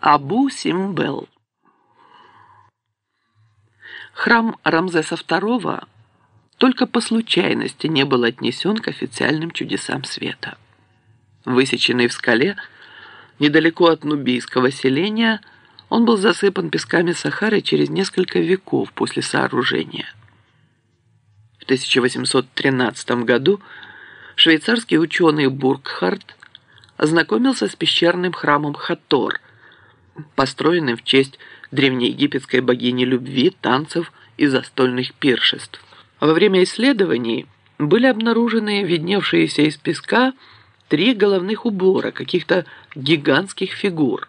Абу Симбел. Храм Рамзеса II только по случайности не был отнесен к официальным чудесам света. Высеченный в скале, недалеко от нубийского селения, он был засыпан песками Сахары через несколько веков после сооружения. В 1813 году швейцарский ученый Бургхард ознакомился с пещерным храмом Хатор – построенным в честь древнеегипетской богини любви, танцев и застольных пиршеств. Во время исследований были обнаружены видневшиеся из песка три головных убора каких-то гигантских фигур.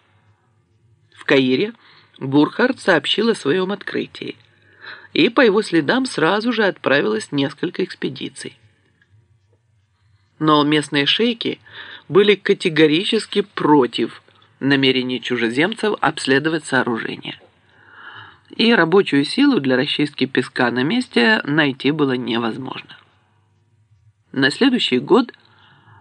В Каире Бурхард сообщил о своем открытии, и по его следам сразу же отправилось несколько экспедиций. Но местные шейки были категорически против намерений чужеземцев обследовать сооружение. И рабочую силу для расчистки песка на месте найти было невозможно. На следующий год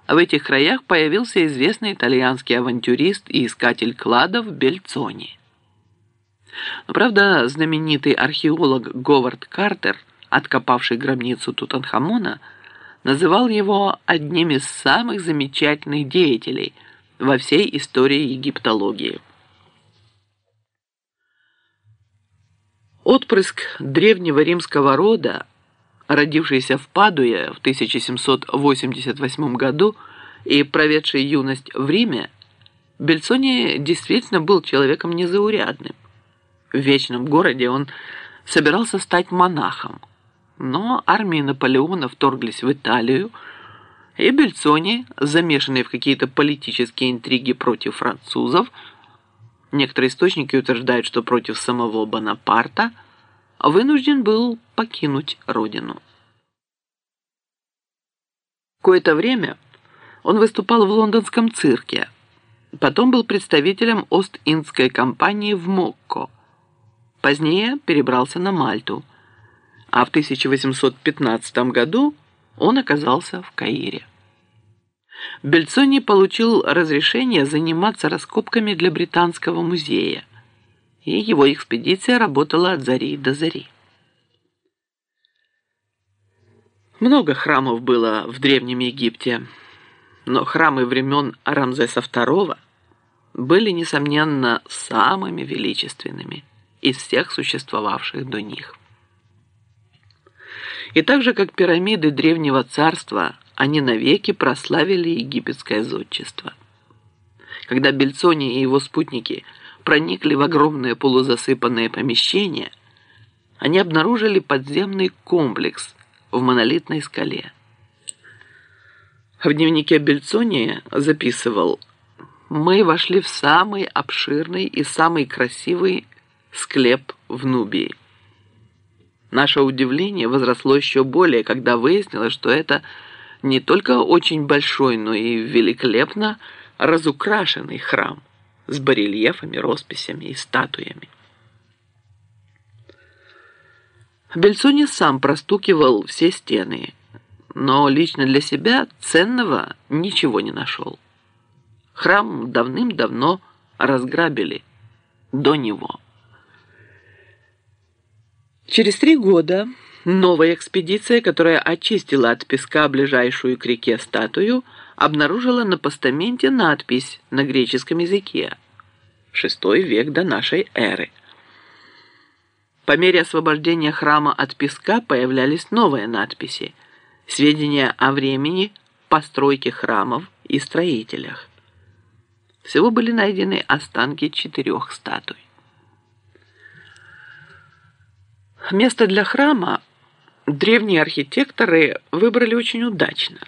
в этих краях появился известный итальянский авантюрист и искатель кладов Бельцони. Правда, знаменитый археолог Говард Картер, откопавший гробницу Тутанхамона, называл его одним из самых замечательных деятелей – во всей истории египтологии. Отпрыск древнего римского рода, родившийся в Падуе в 1788 году и проведший юность в Риме, Бельцони действительно был человеком незаурядным. В вечном городе он собирался стать монахом, но армии Наполеона вторглись в Италию, и Бельцони, замешанный в какие-то политические интриги против французов, некоторые источники утверждают, что против самого Бонапарта, вынужден был покинуть родину. Кое-то время он выступал в лондонском цирке, потом был представителем Ост-Индской компании в Мокко, позднее перебрался на Мальту, а в 1815 году он оказался в Каире. Бельцони получил разрешение заниматься раскопками для Британского музея, и его экспедиция работала от зари до зари. Много храмов было в Древнем Египте, но храмы времен Рамзеса II были, несомненно, самыми величественными из всех существовавших до них. И так же, как пирамиды Древнего Царства – они навеки прославили египетское зодчество. Когда Бельцони и его спутники проникли в огромное полузасыпанное помещение, они обнаружили подземный комплекс в монолитной скале. В дневнике Бельцони записывал «Мы вошли в самый обширный и самый красивый склеп в Нубии. Наше удивление возросло еще более, когда выяснилось, что это – не только очень большой, но и великолепно разукрашенный храм с барельефами, росписями и статуями. Бельцони сам простукивал все стены, но лично для себя ценного ничего не нашел. Храм давным-давно разграбили до него. Через три года Новая экспедиция, которая очистила от песка ближайшую к реке статую, обнаружила на постаменте надпись на греческом языке. Шестой век до нашей эры. По мере освобождения храма от песка появлялись новые надписи, сведения о времени постройки храмов и строителях. Всего были найдены останки четырех статуй. Место для храма древние архитекторы выбрали очень удачно.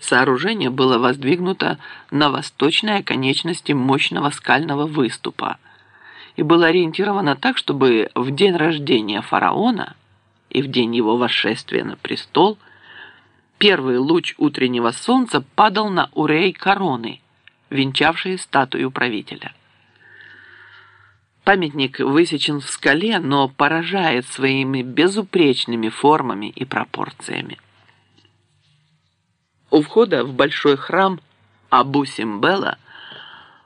Сооружение было воздвигнуто на восточной оконечности мощного скального выступа и было ориентировано так, чтобы в день рождения фараона и в день его восшествия на престол первый луч утреннего солнца падал на урей короны, венчавшие статую правителя. Памятник высечен в скале, но поражает своими безупречными формами и пропорциями. У входа в большой храм Абу Симбела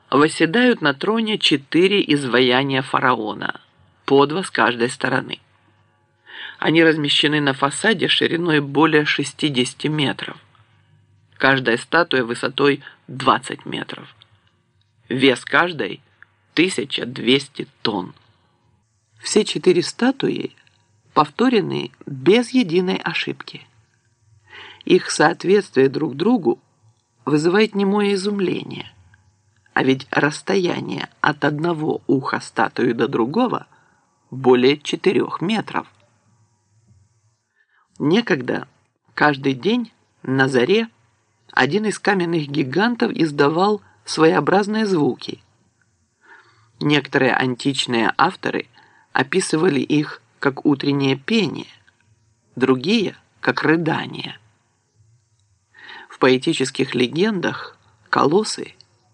восседают на троне четыре изваяния фараона, по два с каждой стороны. Они размещены на фасаде шириной более 60 метров. Каждая статуя высотой 20 метров. Вес каждой – 1200 тонн. Все четыре статуи повторены без единой ошибки. Их соответствие друг другу вызывает немое изумление. А ведь расстояние от одного уха статуи до другого более четырех метров. Некогда, каждый день, на заре, один из каменных гигантов издавал своеобразные звуки. Некоторые античные авторы описывали их как утреннее пение, другие – как рыдание. В поэтических легендах колоссы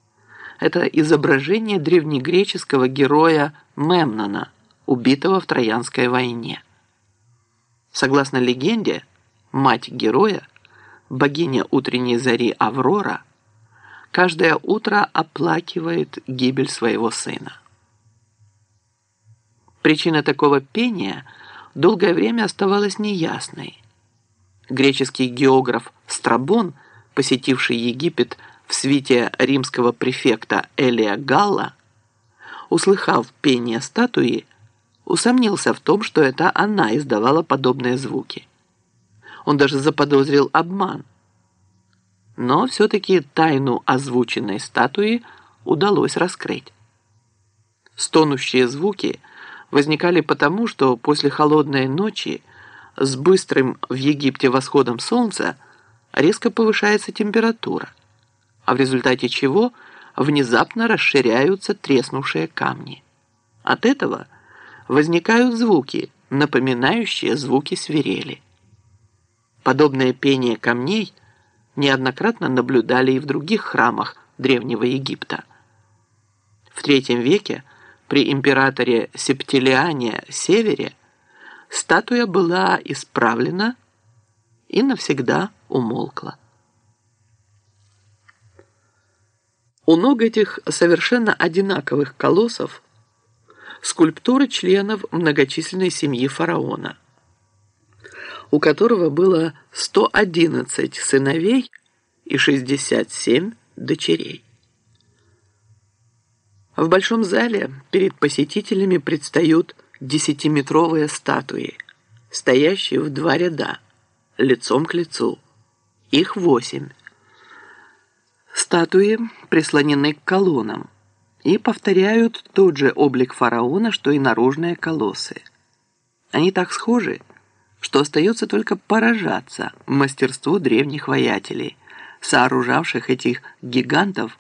– это изображение древнегреческого героя Мемнона, убитого в Троянской войне. Согласно легенде, мать героя, богиня утренней зари Аврора, каждое утро оплакивает гибель своего сына. Причина такого пения долгое время оставалась неясной. Греческий географ Страбон, посетивший Египет в свите римского префекта Элия Галла, услыхав пение статуи, усомнился в том, что это она издавала подобные звуки. Он даже заподозрил обман. Но все-таки тайну озвученной статуи удалось раскрыть. Стонущие звуки – возникали потому, что после холодной ночи с быстрым в Египте восходом солнца резко повышается температура, а в результате чего внезапно расширяются треснувшие камни. От этого возникают звуки, напоминающие звуки свирели. Подобное пение камней неоднократно наблюдали и в других храмах Древнего Египта. В III веке при императоре Септилиане Севере статуя была исправлена и навсегда умолкла. У ног этих совершенно одинаковых колоссов скульптуры членов многочисленной семьи фараона, у которого было 111 сыновей и 67 дочерей. В большом зале перед посетителями предстают десятиметровые статуи, стоящие в два ряда, лицом к лицу. Их восемь. Статуи прислонены к колоннам и повторяют тот же облик фараона, что и наружные колоссы. Они так схожи, что остается только поражаться мастерству древних воятелей, сооружавших этих гигантов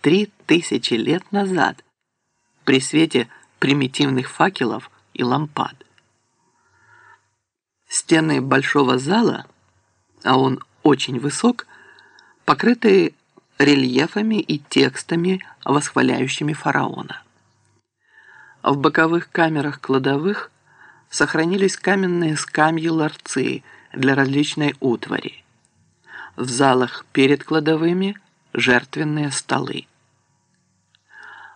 три тысячи лет назад при свете примитивных факелов и лампад. Стены большого зала, а он очень высок, покрыты рельефами и текстами, восхваляющими фараона. В боковых камерах кладовых сохранились каменные скамьи-ларцы для различной утвари. В залах перед кладовыми – жертвенные столы.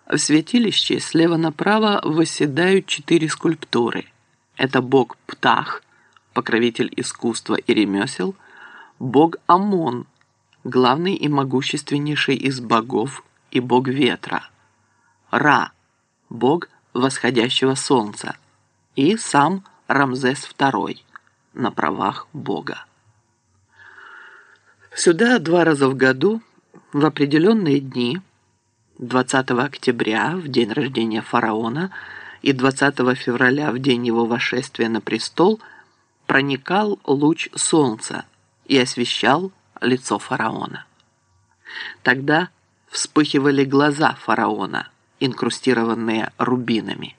В святилище слева направо восседают четыре скульптуры. Это бог Птах, покровитель искусства и ремесел, бог Амон, главный и могущественнейший из богов и бог ветра, Ра, бог восходящего солнца, и сам Рамзес II на правах бога. Сюда два раза в году в определенные дни – 20 октября, в день рождения фараона, и 20 февраля, в день его восшествия на престол, проникал луч солнца и освещал лицо фараона. Тогда вспыхивали глаза фараона, инкрустированные рубинами.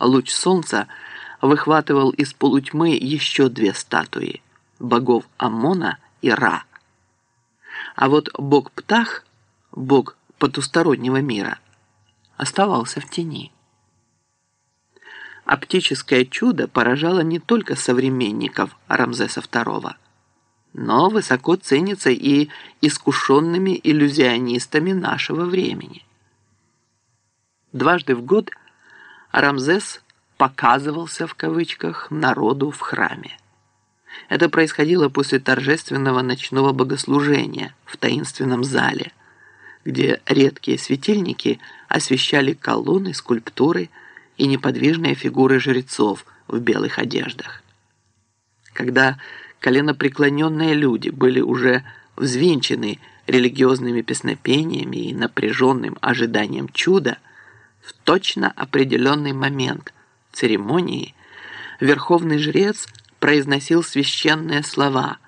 Луч солнца выхватывал из полутьмы еще две статуи – богов Амона и Ра. А вот бог Птах, бог потустороннего мира, оставался в тени. Оптическое чудо поражало не только современников Рамзеса II, но высоко ценится и искушенными иллюзионистами нашего времени – Дважды в год Рамзес «показывался» в кавычках народу в храме. Это происходило после торжественного ночного богослужения в таинственном зале, где редкие светильники освещали колонны, скульптуры и неподвижные фигуры жрецов в белых одеждах. Когда коленопреклоненные люди были уже взвинчены религиозными песнопениями и напряженным ожиданием чуда, в точно определенный момент церемонии верховный жрец произносил священные слова,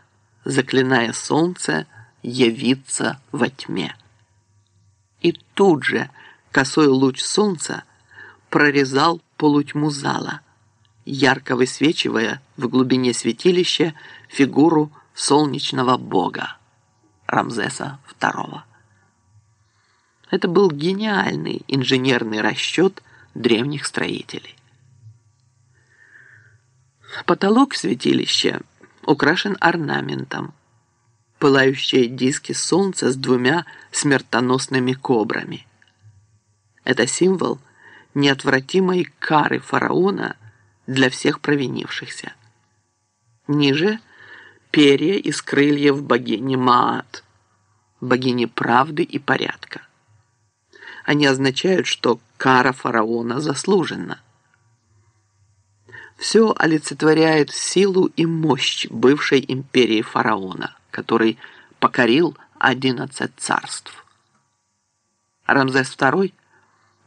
заклиная солнце явиться во тьме. И тут же косой луч солнца прорезал полутьму зала, ярко высвечивая в глубине святилища фигуру солнечного бога Рамзеса II. Это был гениальный инженерный расчет древних строителей. Потолок святилища украшен орнаментом. Пылающие диски солнца с двумя смертоносными кобрами. Это символ неотвратимой кары фараона для всех провинившихся. Ниже перья из крыльев богини Маат, богини правды и порядка. Они означают, что кара фараона заслужена. Все олицетворяет силу и мощь бывшей империи фараона, который покорил 11 царств. Рамзес II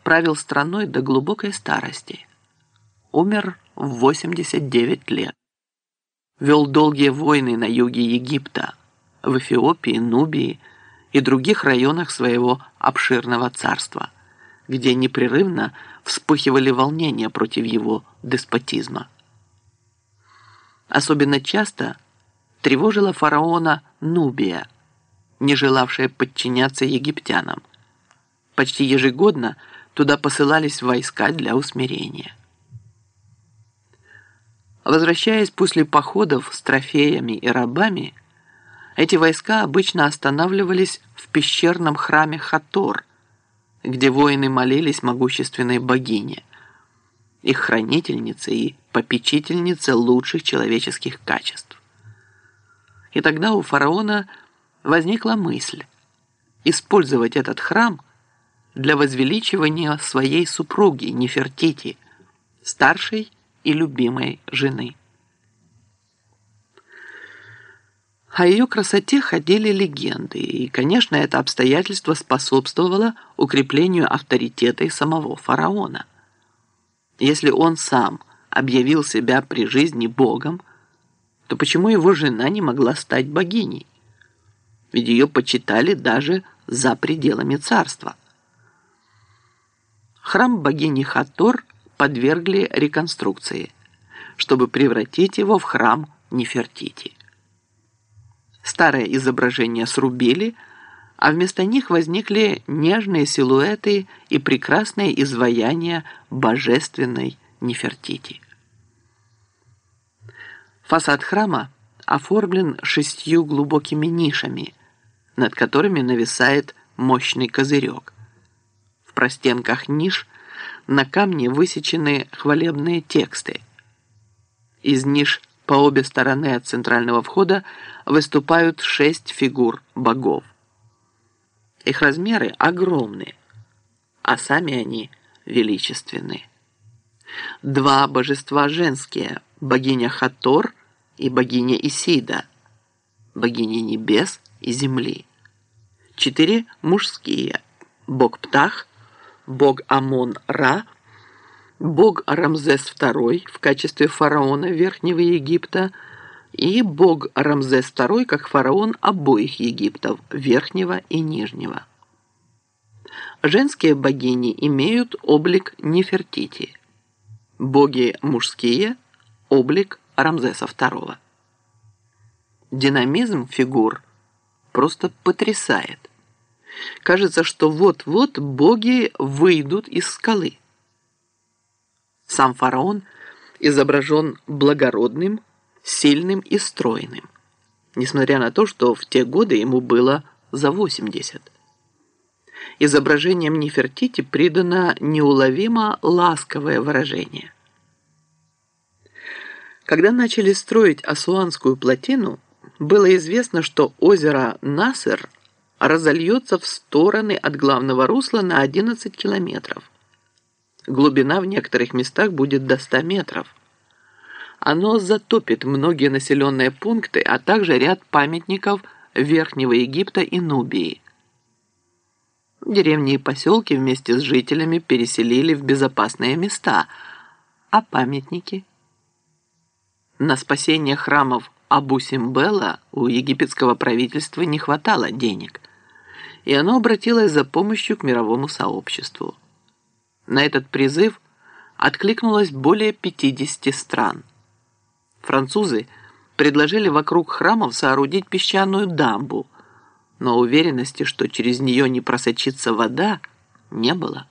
правил страной до глубокой старости. Умер в 89 лет. Вел долгие войны на юге Египта, в Эфиопии, Нубии и других районах своего обширного царства, где непрерывно вспыхивали волнения против его деспотизма. Особенно часто тревожила фараона Нубия, не желавшая подчиняться египтянам. Почти ежегодно туда посылались войска для усмирения. Возвращаясь после походов с трофеями и рабами, эти войска обычно останавливались в пещерном храме Хатор, где воины молились могущественной богине, их хранительнице и попечительнице лучших человеческих качеств. И тогда у фараона возникла мысль использовать этот храм для возвеличивания своей супруги Нефертити, старшей и любимой жены. О ее красоте ходили легенды, и, конечно, это обстоятельство способствовало укреплению авторитета и самого фараона. Если он сам объявил себя при жизни богом, то почему его жена не могла стать богиней? Ведь ее почитали даже за пределами царства. Храм богини Хатор подвергли реконструкции, чтобы превратить его в храм Нефертити. Старое изображение срубили, а вместо них возникли нежные силуэты и прекрасные изваяния божественной Нефертити. Фасад храма оформлен шестью глубокими нишами, над которыми нависает мощный козырек. В простенках ниш на камне высечены хвалебные тексты. Из ниш по обе стороны от центрального входа выступают шесть фигур богов. Их размеры огромны, а сами они величественны. Два божества женские, богиня Хатор и богиня Исида, богиня небес и земли. Четыре мужские, бог Птах, бог Амон-Ра, бог Рамзес II в качестве фараона Верхнего Египта и бог Рамзес II как фараон обоих Египтов, Верхнего и Нижнего. Женские богини имеют облик Нефертити, боги мужские – облик Рамзеса II. Динамизм фигур просто потрясает. Кажется, что вот-вот боги выйдут из скалы. Сам фараон изображен благородным, сильным и стройным, несмотря на то, что в те годы ему было за 80. изображением Нефертити придано неуловимо ласковое выражение. Когда начали строить Асуанскую плотину, было известно, что озеро Насер разольется в стороны от главного русла на 11 километров. Глубина в некоторых местах будет до 100 метров. Оно затопит многие населенные пункты, а также ряд памятников Верхнего Египта и Нубии. Деревни и поселки вместе с жителями переселили в безопасные места, а памятники? На спасение храмов Абу-Симбела у египетского правительства не хватало денег, и оно обратилось за помощью к мировому сообществу. На этот призыв откликнулось более 50 стран. Французы предложили вокруг храмов соорудить песчаную дамбу, но уверенности, что через нее не просочится вода, не было.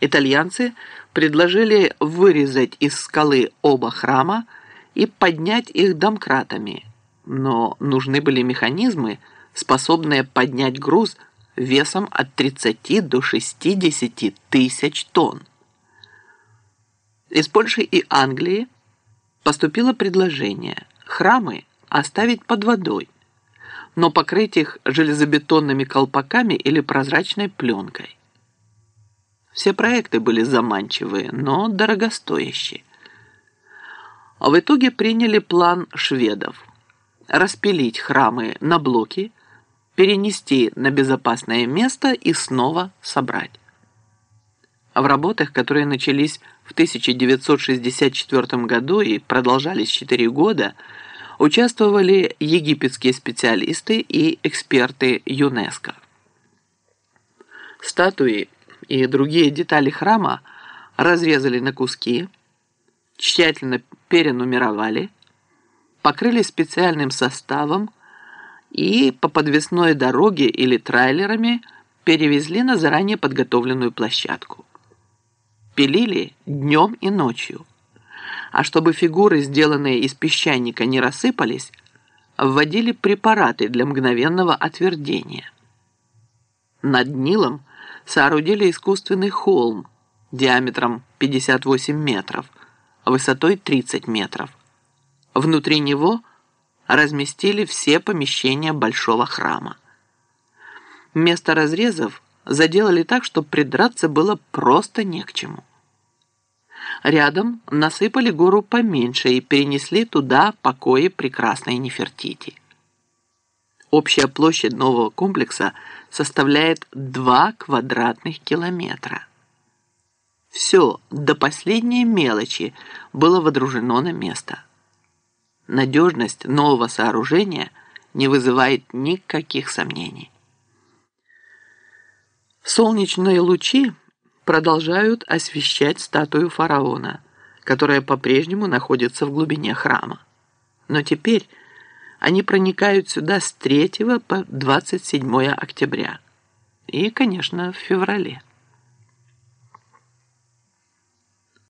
Итальянцы предложили вырезать из скалы оба храма и поднять их домкратами, но нужны были механизмы, способные поднять груз весом от 30 до 60 тысяч тонн. Из Польши и Англии поступило предложение храмы оставить под водой, но покрыть их железобетонными колпаками или прозрачной пленкой. Все проекты были заманчивые, но дорогостоящие. А в итоге приняли план шведов – распилить храмы на блоки, перенести на безопасное место и снова собрать. В работах, которые начались в 1964 году и продолжались 4 года, участвовали египетские специалисты и эксперты ЮНЕСКО. Статуи и другие детали храма разрезали на куски, тщательно перенумеровали, покрыли специальным составом и по подвесной дороге или трейлерами перевезли на заранее подготовленную площадку. Пилили днем и ночью а чтобы фигуры, сделанные из песчаника, не рассыпались, вводили препараты для мгновенного отвердения. Над Нилом соорудили искусственный холм диаметром 58 метров, высотой 30 метров. Внутри него разместили все помещения большого храма. Место разрезов заделали так, что придраться было просто не к чему. Рядом насыпали гору поменьше и перенесли туда покои прекрасной Нефертити. Общая площадь нового комплекса составляет 2 квадратных километра. Все до последней мелочи было водружено на место. Надежность нового сооружения не вызывает никаких сомнений. Солнечные лучи продолжают освещать статую фараона, которая по-прежнему находится в глубине храма. Но теперь они проникают сюда с 3 по 27 октября и, конечно, в феврале.